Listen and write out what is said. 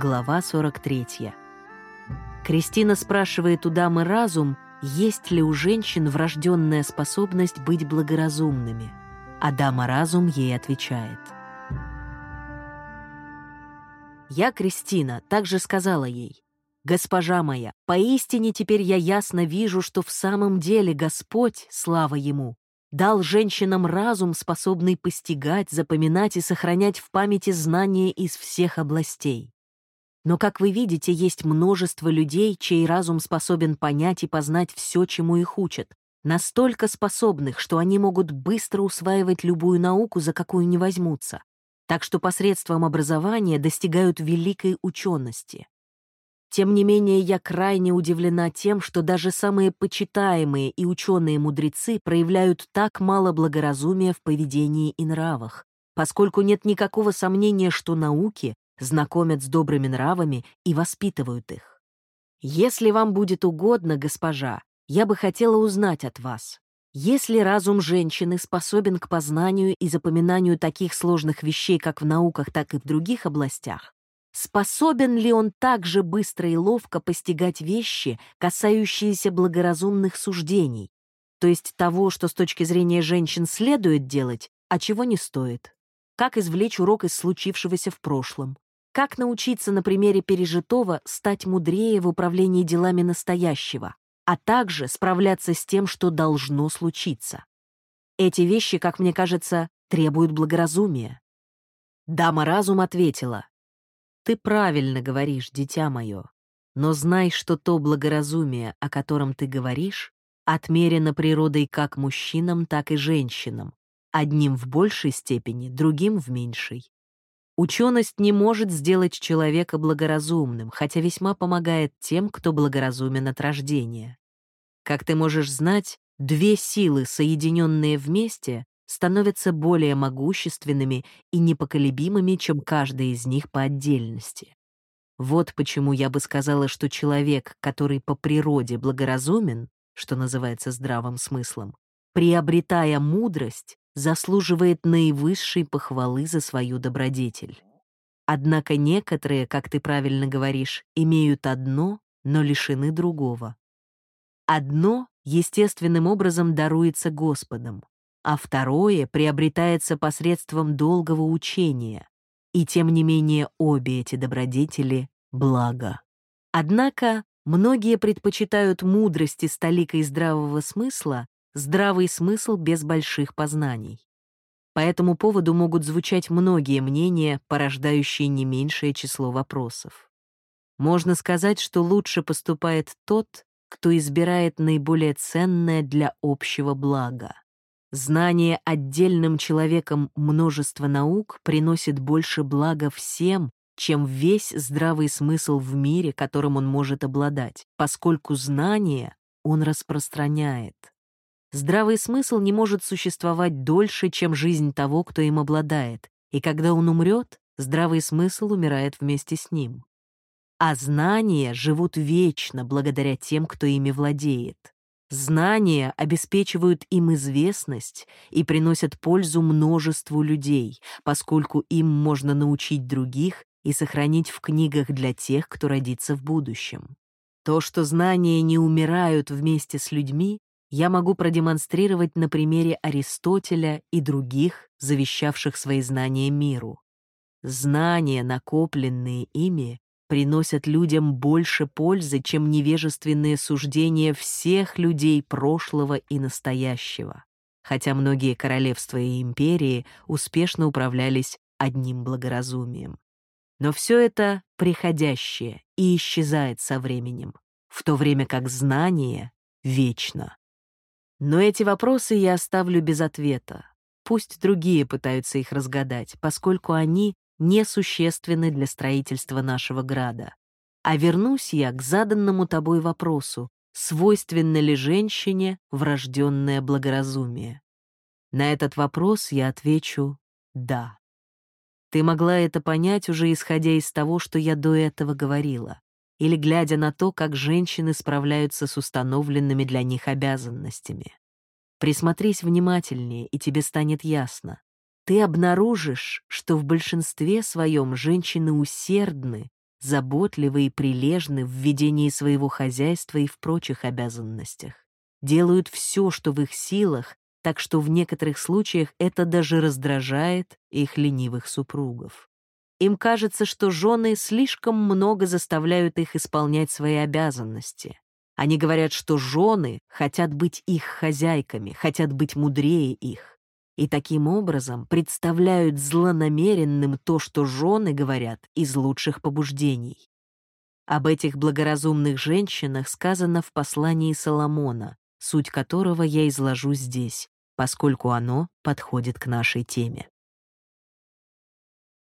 Глава 43. Кристина спрашивает у дамы разум, есть ли у женщин врожденная способность быть благоразумными. А дама разум ей отвечает. Я, Кристина, также сказала ей, «Госпожа моя, поистине теперь я ясно вижу, что в самом деле Господь, слава Ему, дал женщинам разум, способный постигать, запоминать и сохранять в памяти знания из всех областей. Но, как вы видите, есть множество людей, чей разум способен понять и познать все, чему их учат, настолько способных, что они могут быстро усваивать любую науку, за какую не возьмутся, так что посредством образования достигают великой учености. Тем не менее, я крайне удивлена тем, что даже самые почитаемые и ученые мудрецы проявляют так мало благоразумия в поведении и нравах, поскольку нет никакого сомнения, что науки знакомят с добрыми нравами и воспитывают их. Если вам будет угодно, госпожа, я бы хотела узнать от вас, если разум женщины способен к познанию и запоминанию таких сложных вещей как в науках, так и в других областях, способен ли он так же быстро и ловко постигать вещи, касающиеся благоразумных суждений, то есть того, что с точки зрения женщин следует делать, а чего не стоит? Как извлечь урок из случившегося в прошлом? Как научиться на примере пережитого стать мудрее в управлении делами настоящего, а также справляться с тем, что должно случиться? Эти вещи, как мне кажется, требуют благоразумия. Дама разум ответила, «Ты правильно говоришь, дитя мое, но знай, что то благоразумие, о котором ты говоришь, отмерено природой как мужчинам, так и женщинам, одним в большей степени, другим в меньшей. Ученость не может сделать человека благоразумным, хотя весьма помогает тем, кто благоразумен от рождения. Как ты можешь знать, две силы, соединенные вместе, становятся более могущественными и непоколебимыми, чем каждая из них по отдельности. Вот почему я бы сказала, что человек, который по природе благоразумен, что называется здравым смыслом, приобретая мудрость, заслуживает наивысшей похвалы за свою добродетель. Однако некоторые, как ты правильно говоришь, имеют одно, но лишены другого. Одно естественным образом даруется Господом, а второе приобретается посредством долгого учения, и тем не менее обе эти добродетели — благо. Однако многие предпочитают мудрости с толикой здравого смысла здравый смысл без больших познаний. По этому поводу могут звучать многие мнения, порождающие не меньшее число вопросов. Можно сказать, что лучше поступает тот, кто избирает наиболее ценное для общего блага. Знание отдельным человеком множества наук приносит больше блага всем, чем весь здравый смысл в мире, которым он может обладать, поскольку знание он распространяет. Здравый смысл не может существовать дольше, чем жизнь того, кто им обладает, и когда он умрет, здравый смысл умирает вместе с ним. А знания живут вечно благодаря тем, кто ими владеет. Знания обеспечивают им известность и приносят пользу множеству людей, поскольку им можно научить других и сохранить в книгах для тех, кто родится в будущем. То, что знания не умирают вместе с людьми, я могу продемонстрировать на примере Аристотеля и других, завещавших свои знания миру. Знания, накопленные ими, приносят людям больше пользы, чем невежественные суждения всех людей прошлого и настоящего, хотя многие королевства и империи успешно управлялись одним благоразумием. Но все это приходящее и исчезает со временем, в то время как знание вечно. Но эти вопросы я оставлю без ответа. Пусть другие пытаются их разгадать, поскольку они несущественны для строительства нашего града. А вернусь я к заданному тобой вопросу, свойственно ли женщине врожденное благоразумие. На этот вопрос я отвечу «да». Ты могла это понять уже исходя из того, что я до этого говорила или глядя на то, как женщины справляются с установленными для них обязанностями. Присмотрись внимательнее, и тебе станет ясно. Ты обнаружишь, что в большинстве своем женщины усердны, заботливы и прилежны в ведении своего хозяйства и в прочих обязанностях. Делают все, что в их силах, так что в некоторых случаях это даже раздражает их ленивых супругов. Им кажется, что жены слишком много заставляют их исполнять свои обязанности. Они говорят, что жены хотят быть их хозяйками, хотят быть мудрее их. И таким образом представляют злонамеренным то, что жены говорят из лучших побуждений. Об этих благоразумных женщинах сказано в послании Соломона, суть которого я изложу здесь, поскольку оно подходит к нашей теме.